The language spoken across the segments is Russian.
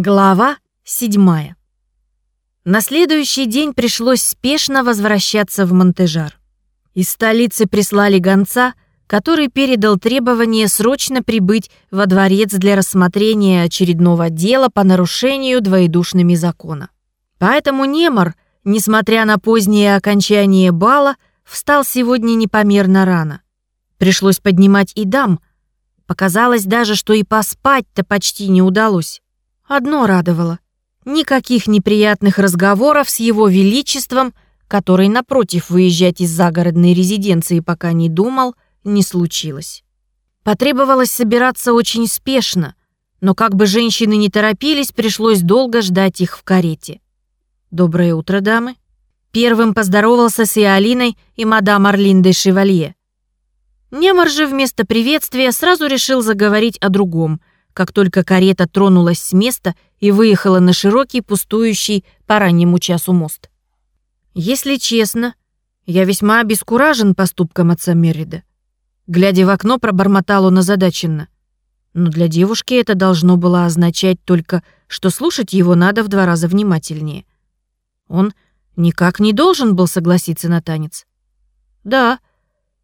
Глава седьмая. На следующий день пришлось спешно возвращаться в Монтежар. Из столицы прислали гонца, который передал требование срочно прибыть во дворец для рассмотрения очередного дела по нарушению двоедушными закона. Поэтому Немор, несмотря на позднее окончание бала, встал сегодня непомерно рано. Пришлось поднимать и дам. Показалось даже, что и поспать-то почти не удалось. Одно радовало. Никаких неприятных разговоров с его величеством, который, напротив, выезжать из загородной резиденции пока не думал, не случилось. Потребовалось собираться очень спешно, но как бы женщины не торопились, пришлось долго ждать их в карете. «Доброе утро, дамы!» Первым поздоровался с Иолиной и мадам Орлин де Шевалье. Немар же вместо приветствия сразу решил заговорить о другом, как только карета тронулась с места и выехала на широкий, пустующий по раннему часу мост. Если честно, я весьма обескуражен поступком отца Меррида. Глядя в окно, пробормотал он озадаченно. Но для девушки это должно было означать только, что слушать его надо в два раза внимательнее. Он никак не должен был согласиться на танец. Да,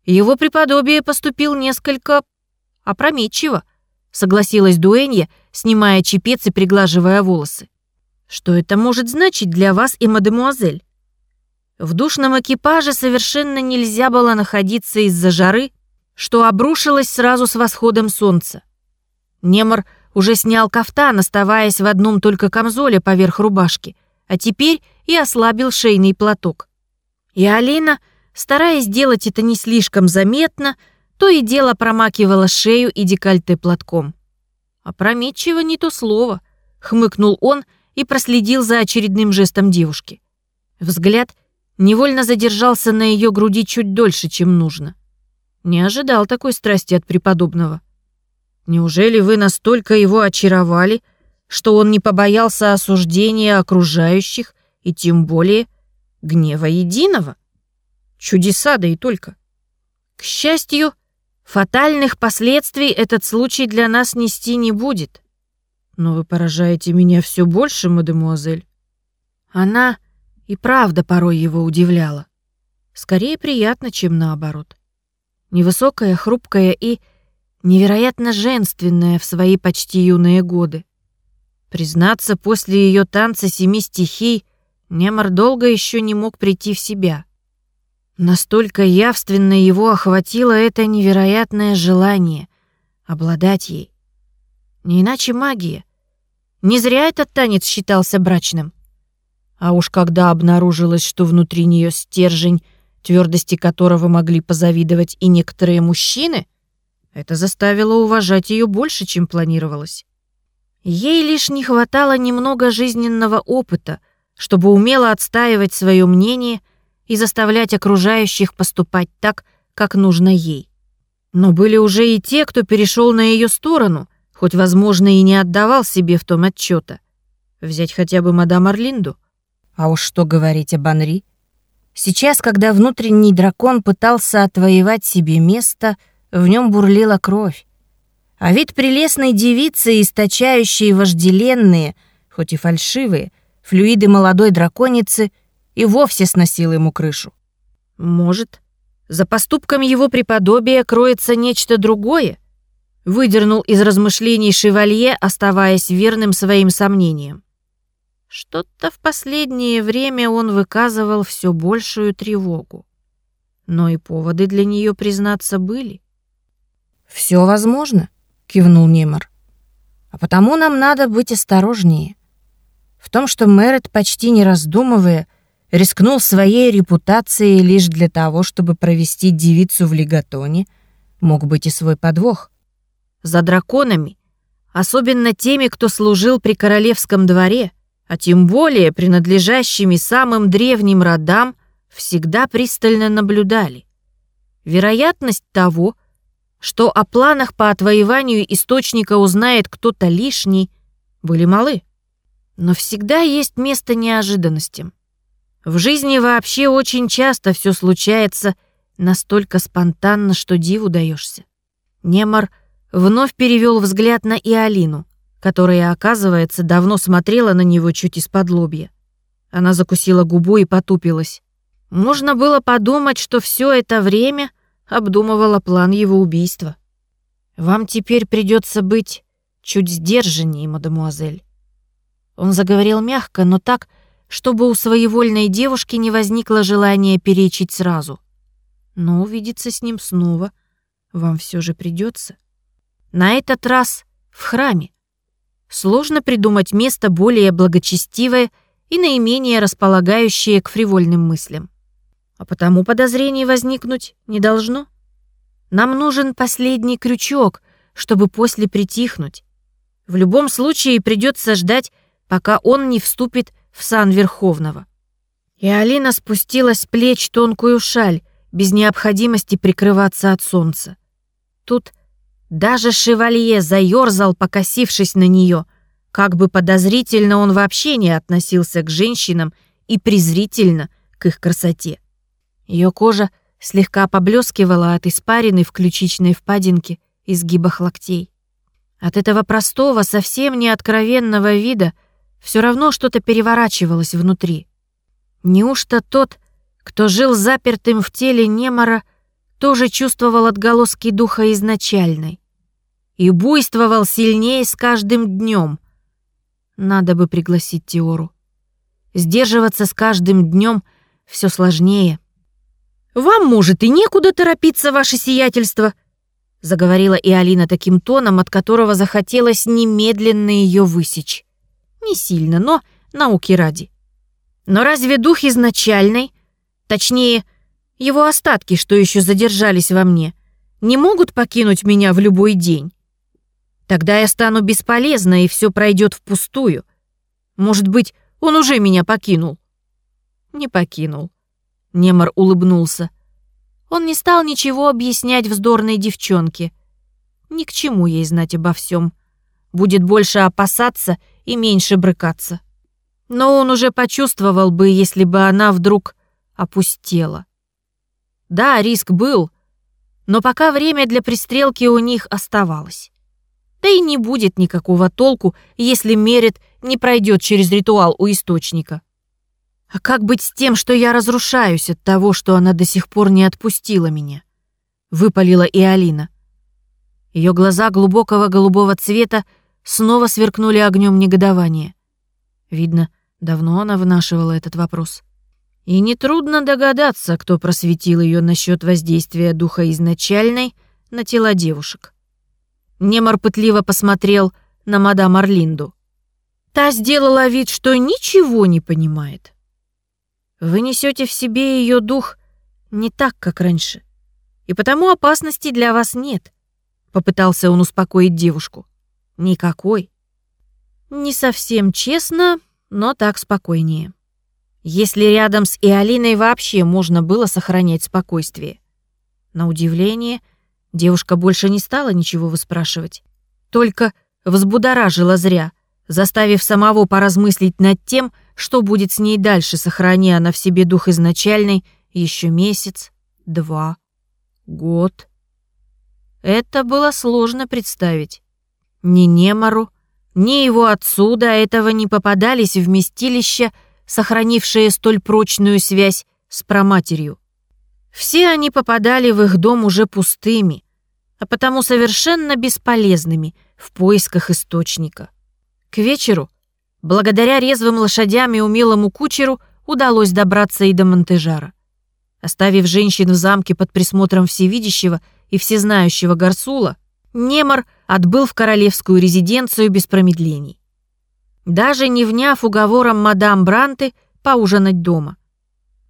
его преподобие поступил несколько опрометчиво, согласилась Дуэнья, снимая чепец и приглаживая волосы. Что это может значить для вас и мадемуазель? В душном экипаже совершенно нельзя было находиться из-за жары, что обрушилось сразу с восходом солнца. Немор уже снял кафтан, оставаясь в одном только камзоле поверх рубашки, а теперь и ослабил шейный платок. И Алина, стараясь сделать это не слишком заметно, то и дело промакивала шею и декольте платком. «Опрометчиво не то слово», — хмыкнул он и проследил за очередным жестом девушки. Взгляд невольно задержался на ее груди чуть дольше, чем нужно. Не ожидал такой страсти от преподобного. Неужели вы настолько его очаровали, что он не побоялся осуждения окружающих и тем более гнева единого? Чудеса, да и только. К счастью, Фатальных последствий этот случай для нас нести не будет. Но вы поражаете меня все больше, мадемуазель. Она и правда порой его удивляла. Скорее приятно, чем наоборот. Невысокая, хрупкая и невероятно женственная в свои почти юные годы. Признаться, после ее танца семи стихий Немар долго еще не мог прийти в себя. Настолько явственно его охватило это невероятное желание обладать ей. Не иначе магия. Не зря этот танец считался брачным. А уж когда обнаружилось, что внутри нее стержень, твердости которого могли позавидовать и некоторые мужчины, это заставило уважать ее больше, чем планировалось. Ей лишь не хватало немного жизненного опыта, чтобы умело отстаивать свое мнение — и заставлять окружающих поступать так, как нужно ей. Но были уже и те, кто перешел на ее сторону, хоть, возможно, и не отдавал себе в том отчета. Взять хотя бы мадам Орлинду. А уж что говорить об Анри? Сейчас, когда внутренний дракон пытался отвоевать себе место, в нем бурлила кровь. А вид прелестной девицы, источающей вожделенные, хоть и фальшивые, флюиды молодой драконицы — и вовсе сносил ему крышу. Может, за поступком его преподобия кроется нечто другое? Выдернул из размышлений шевалье, оставаясь верным своим сомнениям. Что-то в последнее время он выказывал все большую тревогу. Но и поводы для нее, признаться, были. Все возможно», — кивнул Немар. «А потому нам надо быть осторожнее. В том, что Мэрит, почти не раздумывая, рискнул своей репутацией лишь для того, чтобы провести девицу в легатоне, мог быть и свой подвох. За драконами, особенно теми, кто служил при королевском дворе, а тем более принадлежащими самым древним родам, всегда пристально наблюдали. Вероятность того, что о планах по отвоеванию источника узнает кто-то лишний, были малы. Но всегда есть место неожиданностям. В жизни вообще очень часто все случается настолько спонтанно, что диву даешься. Немар вновь перевел взгляд на Иолину, которая, оказывается, давно смотрела на него чуть из-под лобья. Она закусила губу и потупилась. Можно было подумать, что все это время обдумывала план его убийства. «Вам теперь придется быть чуть сдержаннее, мадемуазель». Он заговорил мягко, но так, чтобы у своевольной девушки не возникло желания перечить сразу. Но увидеться с ним снова вам все же придется. На этот раз в храме. Сложно придумать место более благочестивое и наименее располагающее к фривольным мыслям. А потому подозрений возникнуть не должно. Нам нужен последний крючок, чтобы после притихнуть. В любом случае придется ждать, пока он не вступит в сан Верховного. И Алина спустила с плеч тонкую шаль, без необходимости прикрываться от солнца. Тут даже шевалье заерзал, покосившись на нее, как бы подозрительно он вообще не относился к женщинам и презрительно к их красоте. Ее кожа слегка поблескивала от испарины в ключичной впадинке и сгибах локтей. От этого простого, совсем не откровенного вида все равно что-то переворачивалось внутри. Неужто тот, кто жил запертым в теле Немора, тоже чувствовал отголоски духа изначальной? и буйствовал сильнее с каждым днем. Надо бы пригласить Теору. Сдерживаться с каждым днем все сложнее. «Вам, может, и некуда торопиться, ваше сиятельство», заговорила и Алина таким тоном, от которого захотелось немедленно ее высечь. Не сильно, но науки ради. Но разве дух изначальный, точнее, его остатки, что еще задержались во мне, не могут покинуть меня в любой день? Тогда я стану бесполезна, и все пройдет впустую. Может быть, он уже меня покинул?» «Не покинул». Немор улыбнулся. Он не стал ничего объяснять вздорной девчонке. Ни к чему ей знать обо всем. Будет больше опасаться и меньше брыкаться. Но он уже почувствовал бы, если бы она вдруг опустела. Да, риск был, но пока время для пристрелки у них оставалось. Да и не будет никакого толку, если Мерит не пройдет через ритуал у источника. А как быть с тем, что я разрушаюсь от того, что она до сих пор не отпустила меня? Выпалила и Алина. Ее глаза глубокого голубого цвета снова сверкнули огнем негодования. Видно, давно она вынашивала этот вопрос. И нетрудно догадаться, кто просветил ее насчет воздействия духа изначальной на тела девушек. Немар пытливо посмотрел на мадам Орлинду. Та сделала вид, что ничего не понимает. Вы несете в себе ее дух не так, как раньше, и потому опасности для вас нет, попытался он успокоить девушку. Никакой. Не совсем честно, но так спокойнее. Если рядом с Иолиной вообще можно было сохранять спокойствие. На удивление — Девушка больше не стала ничего выспрашивать. Только взбудоражила зря, заставив самого поразмыслить над тем, что будет с ней дальше, сохраняя она в себе дух изначальный еще месяц, два, год. Это было сложно представить. Ни Немару, ни его отцу до этого не попадались вместилища, сохранившие столь прочную связь с проматерью. Все они попадали в их дом уже пустыми, а потому совершенно бесполезными в поисках источника. К вечеру, благодаря резвым лошадям и умелому кучеру, удалось добраться и до Монтежара. Оставив женщин в замке под присмотром всевидящего и всезнающего Гарсула, Немор отбыл в королевскую резиденцию без промедлений. Даже не вняв уговорам мадам Бранты поужинать дома.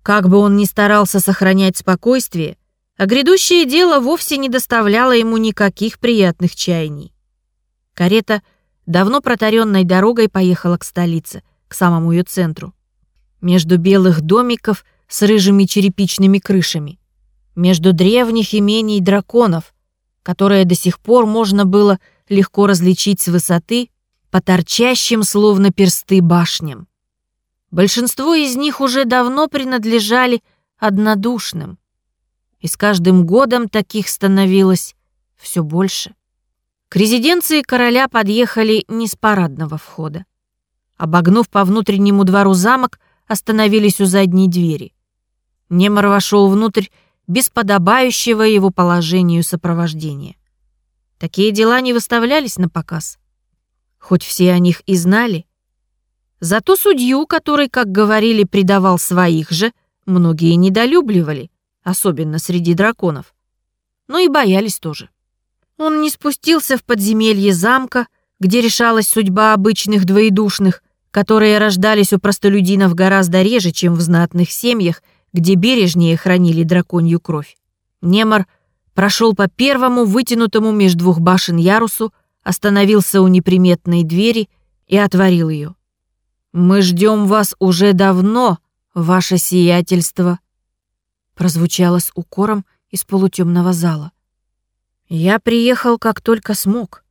Как бы он ни старался сохранять спокойствие, а грядущее дело вовсе не доставляло ему никаких приятных чаяний. Карета давно протаренной дорогой поехала к столице, к самому ее центру. Между белых домиков с рыжими черепичными крышами, между древних имений драконов, которые до сих пор можно было легко различить с высоты по торчащим, словно персты, башням. Большинство из них уже давно принадлежали однодушным, и с каждым годом таких становилось все больше. К резиденции короля подъехали не с парадного входа. Обогнув по внутреннему двору замок, остановились у задней двери. Немор вошел внутрь без подобающего его положению сопровождения. Такие дела не выставлялись на показ. Хоть все о них и знали. Зато судью, который, как говорили, предавал своих же, многие недолюбливали, особенно среди драконов. Но и боялись тоже. Он не спустился в подземелье замка, где решалась судьба обычных двоедушных, которые рождались у простолюдинов гораздо реже, чем в знатных семьях, где бережнее хранили драконью кровь. Немор прошел по первому вытянутому между двух башен ярусу, остановился у неприметной двери и отворил ее. «Мы ждем вас уже давно, ваше сиятельство», прозвучало с укором из полутемного зала. Я приехал, как только смог.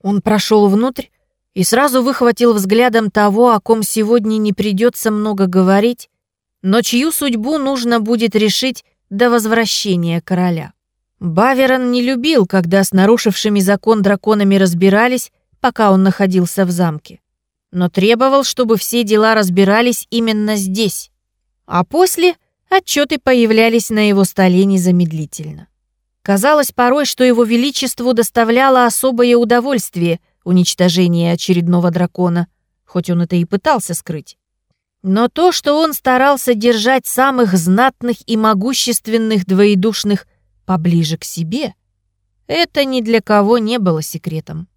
Он прошел внутрь и сразу выхватил взглядом того, о ком сегодня не придется много говорить, но чью судьбу нужно будет решить до возвращения короля. Баверон не любил, когда с нарушившими закон драконами разбирались, пока он находился в замке, но требовал, чтобы все дела разбирались именно здесь, а после отчеты появлялись на его столе незамедлительно. Казалось порой, что его величеству доставляло особое удовольствие уничтожение очередного дракона, хоть он это и пытался скрыть. Но то, что он старался держать самых знатных и могущественных двоедушных поближе к себе, это ни для кого не было секретом.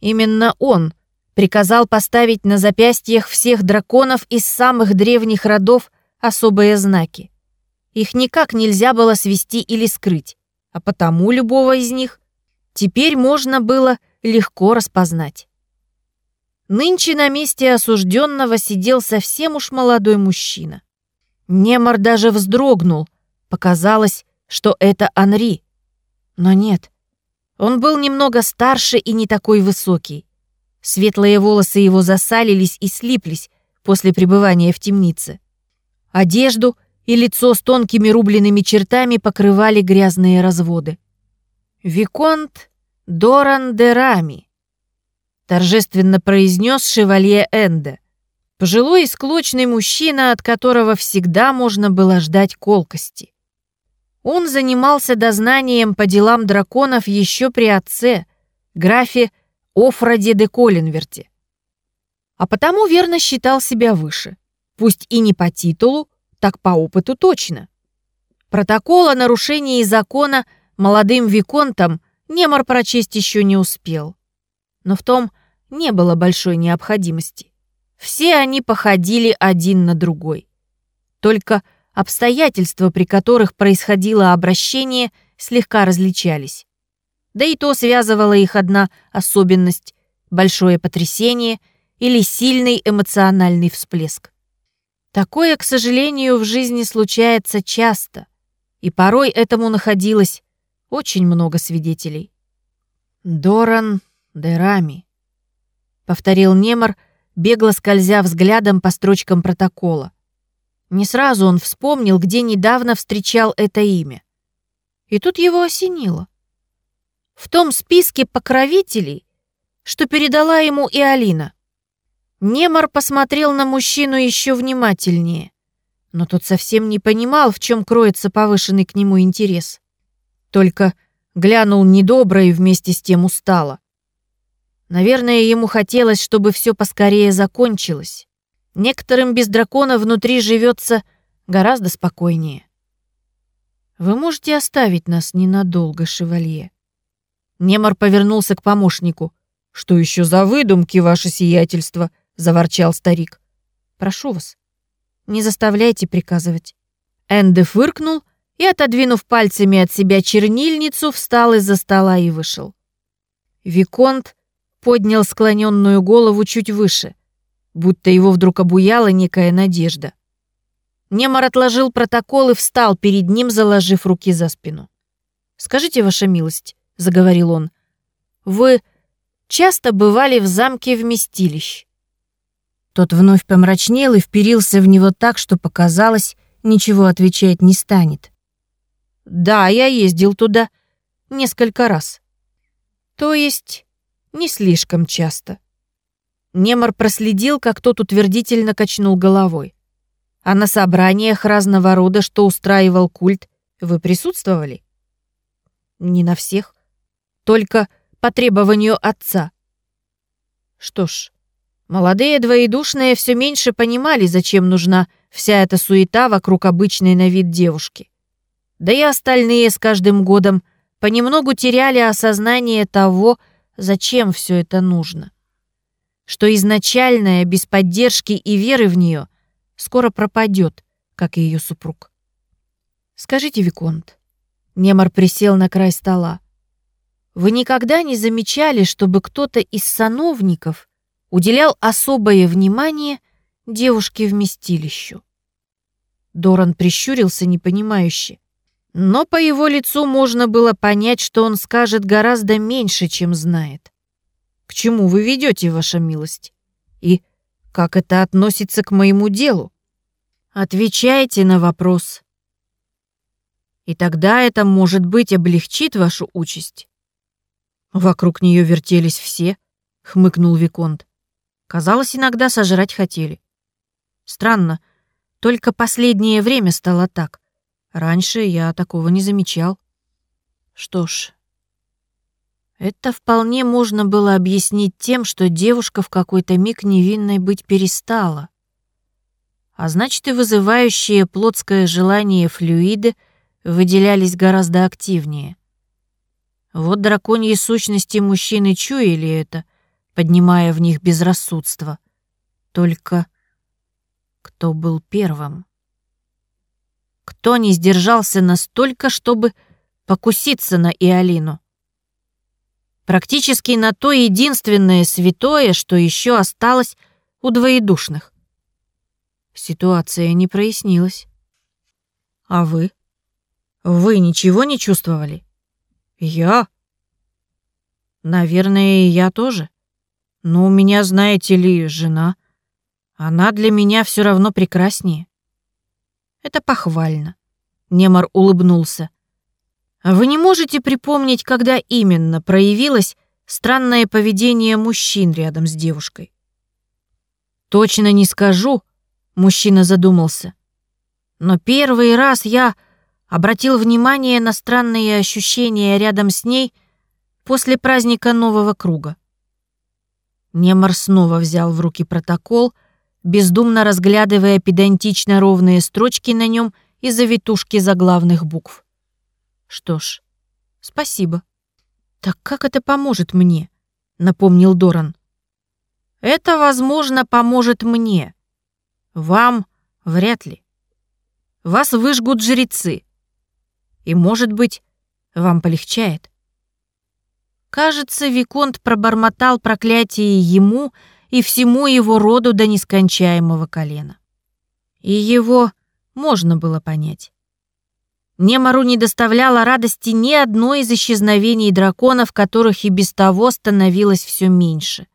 Именно он приказал поставить на запястьях всех драконов из самых древних родов особые знаки. Их никак нельзя было свести или скрыть, а потому любого из них теперь можно было легко распознать. Нынче на месте осужденного сидел совсем уж молодой мужчина. Немор даже вздрогнул. Показалось, что это Анри. Но нет. Он был немного старше и не такой высокий. Светлые волосы его засалились и слиплись после пребывания в темнице. Одежду и лицо с тонкими рубленными чертами покрывали грязные разводы. Виконт Доран де Рами, торжественно произнес шевалье Энде. Пожилой и склочный мужчина, от которого всегда можно было ждать колкости. Он занимался дознанием по делам драконов еще при отце, графе Офраде де Колинверте. А потому верно считал себя выше. Пусть и не по титулу, так по опыту точно. Протокол о нарушении закона молодым виконтам Немор прочесть еще не успел но в том не было большой необходимости. Все они походили один на другой. Только обстоятельства, при которых происходило обращение, слегка различались. Да и то связывала их одна особенность – большое потрясение или сильный эмоциональный всплеск. Такое, к сожалению, в жизни случается часто, и порой этому находилось очень много свидетелей. Доран Дерами», — повторил Немор, бегло скользя взглядом по строчкам протокола. Не сразу он вспомнил, где недавно встречал это имя. И тут его осенило. В том списке покровителей, что передала ему и Алина. Немор посмотрел на мужчину еще внимательнее, но тот совсем не понимал, в чем кроется повышенный к нему интерес. Только глянул недобро и вместе с тем устало. Наверное, ему хотелось, чтобы все поскорее закончилось. Некоторым без дракона внутри живется гораздо спокойнее. Вы можете оставить нас ненадолго, шевалье. Немор повернулся к помощнику. Что еще за выдумки, ваше сиятельство? заворчал старик. Прошу вас, не заставляйте приказывать. Энде фыркнул и, отодвинув пальцами от себя чернильницу, встал из-за стола и вышел. Виконт поднял склоненную голову чуть выше, будто его вдруг обуяла некая надежда. Немор отложил протокол и встал перед ним, заложив руки за спину. «Скажите, ваша милость», — заговорил он, — «вы часто бывали в замке вместилищ?» Тот вновь помрачнел и вперился в него так, что показалось, ничего отвечать не станет. «Да, я ездил туда несколько раз». То есть не слишком часто. Немор проследил, как тот утвердительно качнул головой. А на собраниях разного рода, что устраивал культ, вы присутствовали? Не на всех. Только по требованию отца. Что ж, молодые двоедушные все меньше понимали, зачем нужна вся эта суета вокруг обычной на вид девушки. Да и остальные с каждым годом понемногу теряли осознание того, зачем все это нужно. Что изначальная, без поддержки и веры в нее, скоро пропадет, как и ее супруг. «Скажите, Виконт», — Немар присел на край стола, «вы никогда не замечали, чтобы кто-то из сановников уделял особое внимание девушке-вместилищу?» Доран прищурился непонимающе. Но по его лицу можно было понять, что он скажет гораздо меньше, чем знает. К чему вы ведете, ваша милость? И как это относится к моему делу? Отвечайте на вопрос. И тогда это, может быть, облегчит вашу участь. Вокруг нее вертелись все, хмыкнул Виконт. Казалось, иногда сожрать хотели. Странно, только последнее время стало так. Раньше я такого не замечал. Что ж, это вполне можно было объяснить тем, что девушка в какой-то миг невинной быть перестала. А значит, и вызывающие плотское желание флюиды выделялись гораздо активнее. Вот драконьи сущности мужчины чуяли это, поднимая в них безрассудство. Только кто был первым? Кто не сдержался настолько, чтобы покуситься на Иолину? Практически на то единственное святое, что еще осталось у двоедушных. Ситуация не прояснилась. А вы? Вы ничего не чувствовали? Я? Наверное, я тоже. Но у меня, знаете ли, жена. Она для меня все равно прекраснее. Это похвально. Немар улыбнулся. Вы не можете припомнить, когда именно проявилось странное поведение мужчин рядом с девушкой? Точно не скажу, мужчина задумался. Но первый раз я обратил внимание на странные ощущения рядом с ней после праздника Нового круга. Немар снова взял в руки протокол бездумно разглядывая педантично ровные строчки на нем и завитушки заглавных букв. Что ж, спасибо. Так как это поможет мне? напомнил Доран. Это, возможно, поможет мне. Вам вряд ли. Вас выжгут жрецы. И, может быть, вам полегчает. Кажется, Виконт пробормотал проклятие ему, и всему его роду до нескончаемого колена. И его можно было понять. Немару не доставляло радости ни одно из исчезновений драконов, которых и без того становилось все меньше.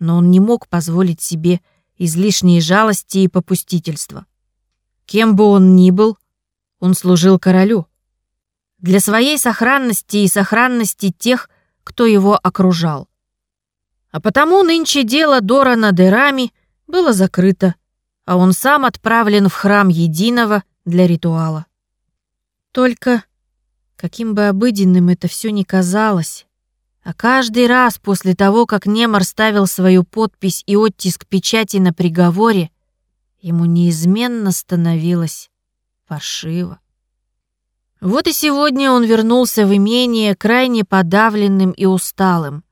Но он не мог позволить себе излишней жалости и попустительства. Кем бы он ни был, он служил королю. Для своей сохранности и сохранности тех, кто его окружал. А потому нынче дело Дорана Дерами было закрыто, а он сам отправлен в храм Единого для ритуала. Только, каким бы обыденным это все ни казалось, а каждый раз после того, как Немар ставил свою подпись и оттиск печати на приговоре, ему неизменно становилось паршиво. Вот и сегодня он вернулся в имение крайне подавленным и усталым,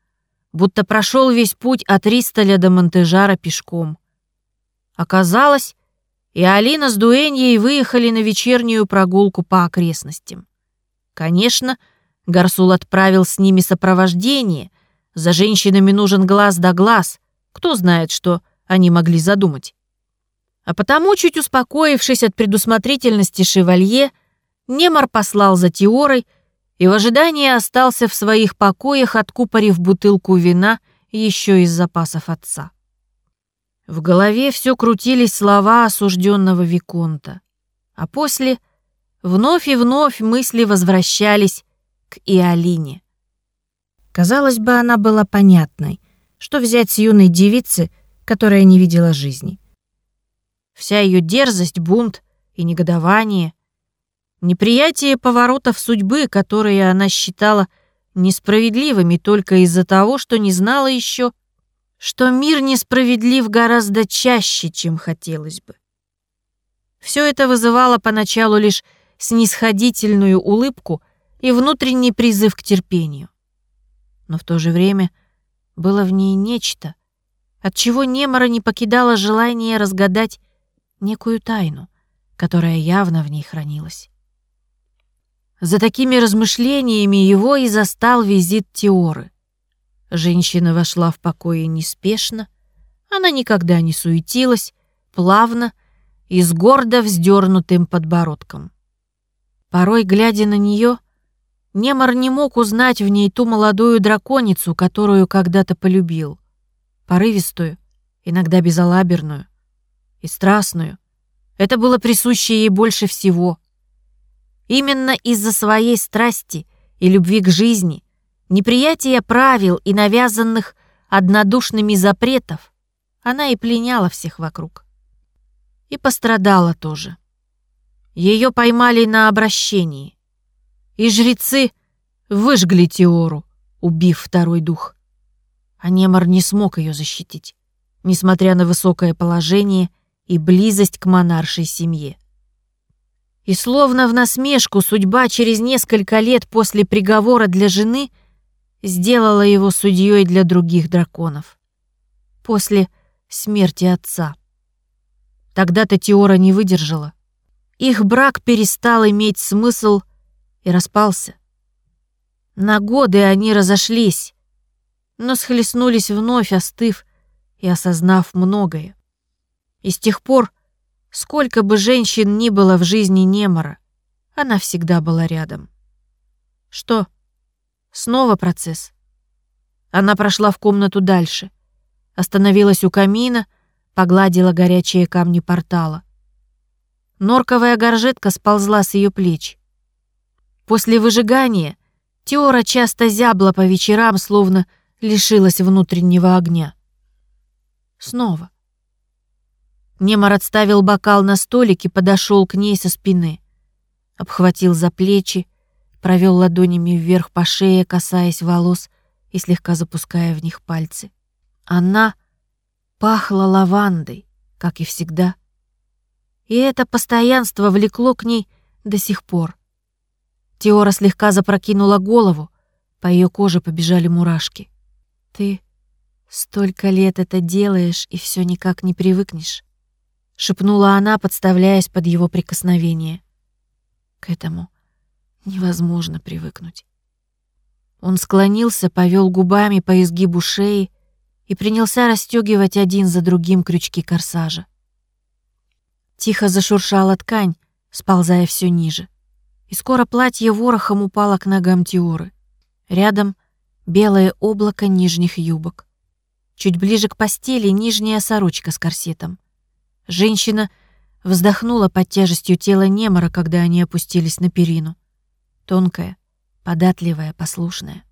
будто прошел весь путь от Ристоля до Монтежара пешком. Оказалось, и Алина с Дуэньей выехали на вечернюю прогулку по окрестностям. Конечно, Гарсул отправил с ними сопровождение. За женщинами нужен глаз да глаз. Кто знает, что они могли задумать. А потому, чуть успокоившись от предусмотрительности шевалье, Немар послал за Теорой, и в ожидании остался в своих покоях, откупорив бутылку вина еще из запасов отца. В голове все крутились слова осужденного Виконта, а после вновь и вновь мысли возвращались к Иолине. Казалось бы, она была понятной. Что взять с юной девицы, которая не видела жизни? Вся ее дерзость, бунт и негодование, неприятие поворотов судьбы, которые она считала несправедливыми только из-за того, что не знала еще, что мир несправедлив гораздо чаще, чем хотелось бы. Все это вызывало поначалу лишь снисходительную улыбку и внутренний призыв к терпению. Но в то же время было в ней нечто, от чего Немора не покидало желание разгадать некую тайну, которая явно в ней хранилась. За такими размышлениями его и застал визит Теоры. Женщина вошла в покое неспешно, она никогда не суетилась, плавно и с гордо вздернутым подбородком. Порой, глядя на нее, Немор не мог узнать в ней ту молодую драконицу, которую когда-то полюбил. Порывистую, иногда безалаберную и страстную. Это было присуще ей больше всего. Именно из-за своей страсти и любви к жизни неприятия правил и навязанных однодушными запретов, она и пленяла всех вокруг. И пострадала тоже. Ее поймали на обращении. И жрецы выжгли Теору, убив второй дух. А Немар не смог ее защитить, несмотря на высокое положение и близость к монаршей семье. И словно в насмешку судьба через несколько лет после приговора для жены — сделала его судьей для других драконов. После смерти отца. Тогда-то Теора не выдержала. Их брак перестал иметь смысл и распался. На годы они разошлись, но схлестнулись вновь, остыв и осознав многое. И с тех пор, сколько бы женщин ни было в жизни Немора, она всегда была рядом. Что? Снова процесс. Она прошла в комнату дальше. Остановилась у камина, погладила горячие камни портала. Норковая горжетка сползла с ее плеч. После выжигания Теора часто зябла по вечерам, словно лишилась внутреннего огня. Снова. Немар отставил бокал на столик и подошел к ней со спины. Обхватил за плечи, провел ладонями вверх по шее, касаясь волос и слегка запуская в них пальцы. Она пахла лавандой, как и всегда. И это постоянство влекло к ней до сих пор. Теора слегка запрокинула голову, по ее коже побежали мурашки. «Ты столько лет это делаешь и все никак не привыкнешь», — шепнула она, подставляясь под его прикосновение. К этому Невозможно привыкнуть. Он склонился, повел губами по изгибу шеи и принялся расстегивать один за другим крючки корсажа. Тихо зашуршала ткань, сползая все ниже. И скоро платье ворохом упало к ногам Теоры. Рядом белое облако нижних юбок. Чуть ближе к постели нижняя сорочка с корсетом. Женщина вздохнула под тяжестью тела Немора, когда они опустились на перину тонкая, податливая, послушная.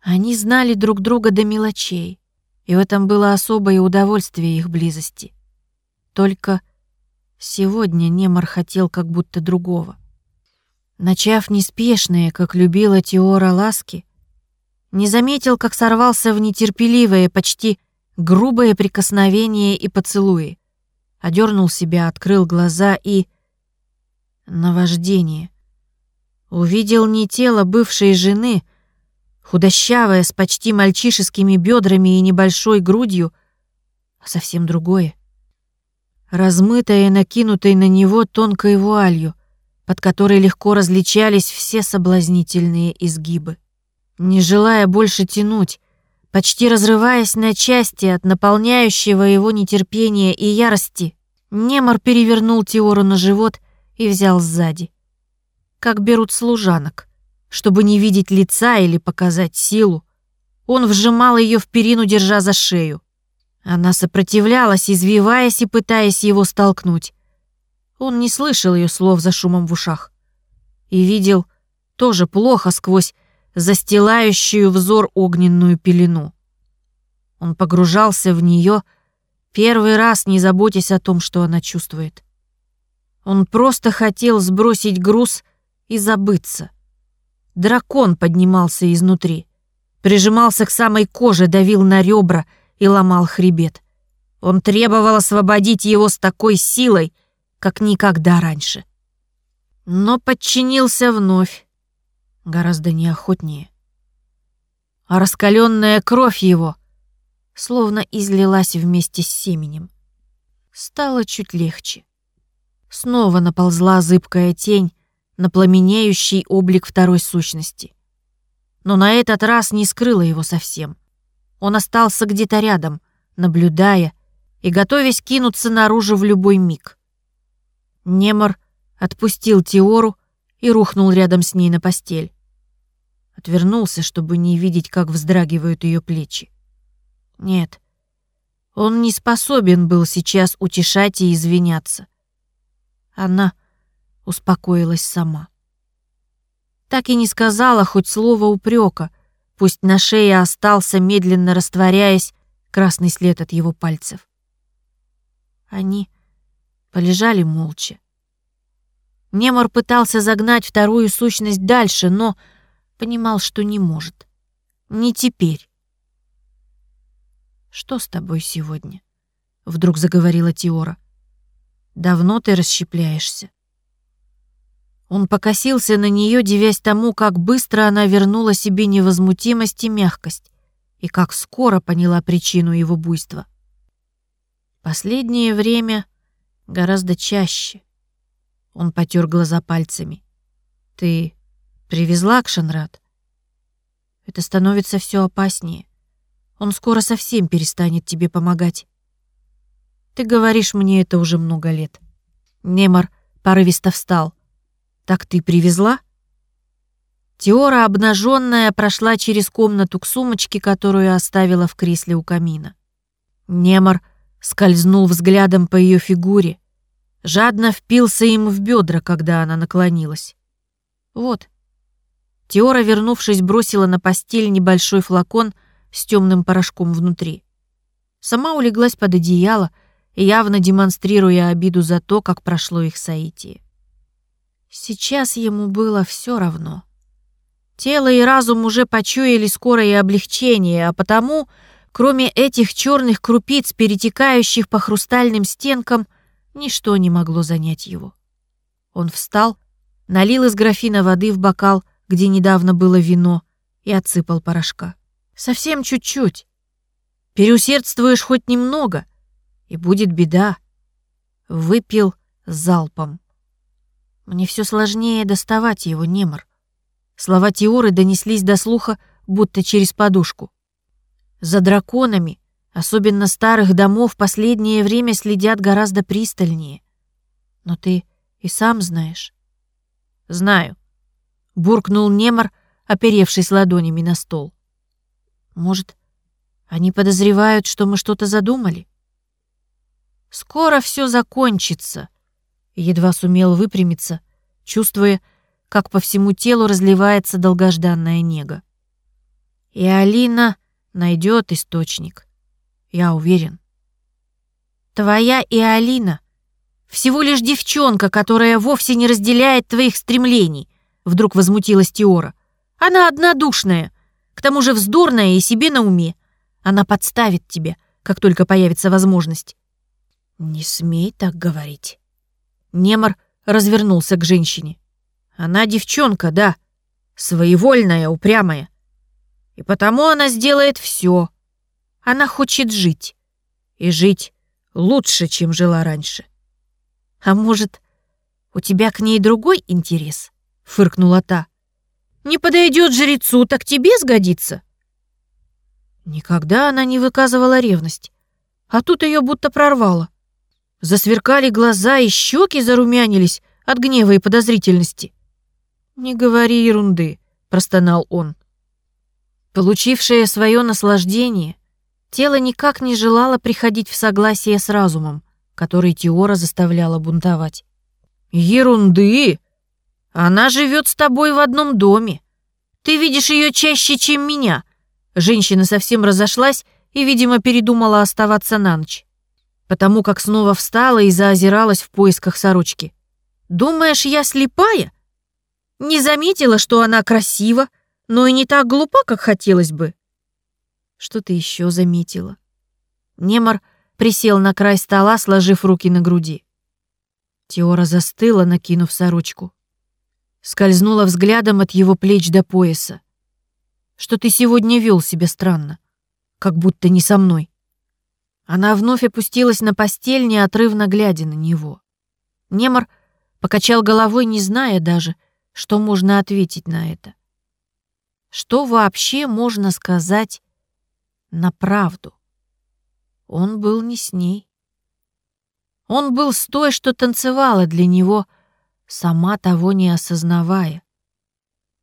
Они знали друг друга до мелочей, и в этом было особое удовольствие их близости. Только сегодня Немар хотел как будто другого. Начав неспешные, как любила Теора ласки, не заметил, как сорвался в нетерпеливое, почти грубое прикосновение и поцелуи. Одернул себя, открыл глаза и... Наваждение. Увидел не тело бывшей жены, худощавое, с почти мальчишескими бедрами и небольшой грудью, а совсем другое. Размытое, накинутой на него тонкой вуалью, под которой легко различались все соблазнительные изгибы. Не желая больше тянуть, почти разрываясь на части от наполняющего его нетерпения и ярости, Немор перевернул Теору на живот и взял сзади как берут служанок. Чтобы не видеть лица или показать силу, он вжимал ее в перину, держа за шею. Она сопротивлялась, извиваясь и пытаясь его столкнуть. Он не слышал ее слов за шумом в ушах. И видел тоже плохо сквозь застилающую взор огненную пелену. Он погружался в нее, первый раз не заботясь о том, что она чувствует. Он просто хотел сбросить груз и забыться. Дракон поднимался изнутри, прижимался к самой коже, давил на ребра и ломал хребет. Он требовал освободить его с такой силой, как никогда раньше. Но подчинился вновь, гораздо неохотнее. А раскаленная кровь его словно излилась вместе с семенем. Стало чуть легче. Снова наползла зыбкая тень на пламенеющий облик второй сущности. Но на этот раз не скрыла его совсем. Он остался где-то рядом, наблюдая и готовясь кинуться наружу в любой миг. Немор отпустил Теору и рухнул рядом с ней на постель. Отвернулся, чтобы не видеть, как вздрагивают ее плечи. Нет, он не способен был сейчас утешать и извиняться. Она успокоилась сама. Так и не сказала хоть слова упрека, пусть на шее остался, медленно растворяясь, красный след от его пальцев. Они полежали молча. Немор пытался загнать вторую сущность дальше, но понимал, что не может. Не теперь. «Что с тобой сегодня?» — вдруг заговорила Теора. «Давно ты расщепляешься?» Он покосился на нее, девясь тому, как быстро она вернула себе невозмутимость и мягкость, и как скоро поняла причину его буйства. Последнее время гораздо чаще. Он потер глаза пальцами. Ты привезла Кшанрад? Это становится все опаснее. Он скоро совсем перестанет тебе помогать. Ты говоришь мне это уже много лет. Немар порывисто встал. Так ты привезла? Теора, обнаженная, прошла через комнату к сумочке, которую оставила в кресле у камина. Немар скользнул взглядом по ее фигуре, жадно впился им в бедра, когда она наклонилась. Вот. Теора, вернувшись, бросила на постель небольшой флакон с темным порошком внутри. Сама улеглась под одеяло, явно демонстрируя обиду за то, как прошло их соитие. Сейчас ему было все равно. Тело и разум уже почуяли скорое облегчение, а потому Кроме этих черных крупиц, перетекающих по хрустальным стенкам, ничто не могло занять его. Он встал, налил из графина воды в бокал, где недавно было вино, и отсыпал порошка. Совсем чуть-чуть. Переусердствуешь хоть немного, и будет беда. Выпил залпом. Мне все сложнее доставать его, немор. Слова Теоры донеслись до слуха, будто через подушку. За драконами, особенно старых домов, последнее время следят гораздо пристальнее. Но ты и сам знаешь. Знаю. Буркнул Немор, оперевшись ладонями на стол. Может, они подозревают, что мы что-то задумали? Скоро все закончится. Едва сумел выпрямиться, чувствуя, как по всему телу разливается долгожданная нега. И Алина найдет источник. Я уверен. Твоя и Алина всего лишь девчонка, которая вовсе не разделяет твоих стремлений, вдруг возмутилась Теора. Она однодушная, к тому же вздорная и себе на уме. Она подставит тебя, как только появится возможность. Не смей так говорить. Немор развернулся к женщине. Она девчонка, да, своевольная, упрямая. И потому она сделает все. Она хочет жить. И жить лучше, чем жила раньше. А может, у тебя к ней другой интерес? Фыркнула та. Не подойдет жрецу, так тебе сгодится. Никогда она не выказывала ревность. А тут ее будто прорвало. Засверкали глаза и щеки зарумянились от гнева и подозрительности. «Не говори ерунды», — простонал он. Получившее свое наслаждение, тело никак не желало приходить в согласие с разумом, который Теора заставляла бунтовать. «Ерунды! Она живет с тобой в одном доме. Ты видишь ее чаще, чем меня». Женщина совсем разошлась и, видимо, передумала оставаться на ночь. Потому как снова встала и заозиралась в поисках сорочки. «Думаешь, я слепая?» Не заметила, что она красива, но и не так глупа, как хотелось бы. Что ты еще заметила? Немор присел на край стола, сложив руки на груди. Теора застыла, накинув сорочку. Скользнула взглядом от его плеч до пояса. Что ты сегодня вел себя странно, как будто не со мной. Она вновь опустилась на постель, неотрывно глядя на него. Немор покачал головой, не зная даже, что можно ответить на это. Что вообще можно сказать на правду? Он был не с ней. Он был с той, что танцевала для него, сама того не осознавая.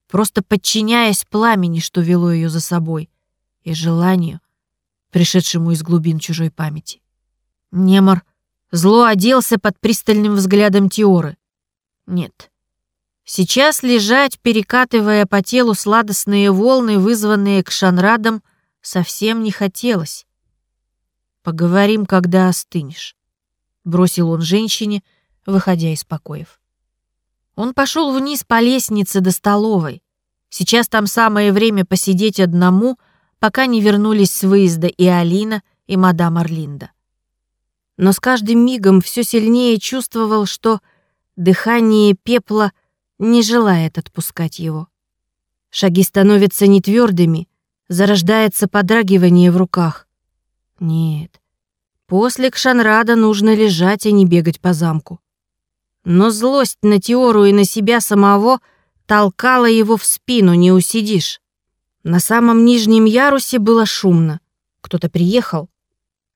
Просто подчиняясь пламени, что вело ее за собой, и желанию, пришедшему из глубин чужой памяти. Немор зло оделся под пристальным взглядом Теоры. Нет. Сейчас лежать, перекатывая по телу сладостные волны, вызванные кшанрадом, совсем не хотелось. Поговорим, когда остынешь», — бросил он женщине, выходя из покоев. Он пошел вниз по лестнице до столовой. Сейчас там самое время посидеть одному, пока не вернулись с выезда и Алина, и мадам Орлинда. Но с каждым мигом все сильнее чувствовал, что дыхание пепла не желает отпускать его. Шаги становятся нетвердыми, зарождается подрагивание в руках. Нет. После Кшанрада нужно лежать, а не бегать по замку. Но злость на Теору и на себя самого толкала его в спину, не усидишь. На самом нижнем ярусе было шумно. Кто-то приехал.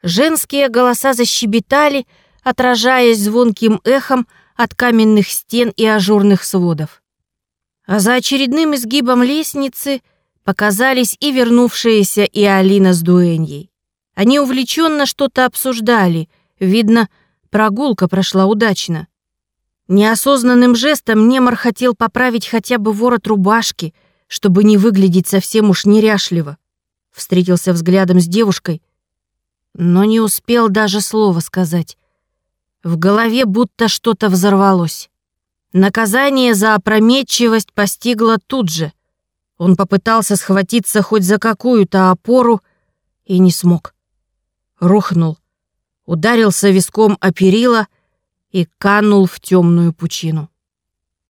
Женские голоса защебетали, отражаясь звонким эхом от каменных стен и ажурных сводов. А за очередным изгибом лестницы показались и вернувшиеся и Алина с Дуэньей. Они увлеченно что-то обсуждали. Видно, прогулка прошла удачно. Неосознанным жестом Немар хотел поправить хотя бы ворот рубашки, чтобы не выглядеть совсем уж неряшливо. Встретился взглядом с девушкой, но не успел даже слова сказать. В голове будто что-то взорвалось. Наказание за опрометчивость постигло тут же. Он попытался схватиться хоть за какую-то опору и не смог рухнул, ударился виском о перила и канул в темную пучину.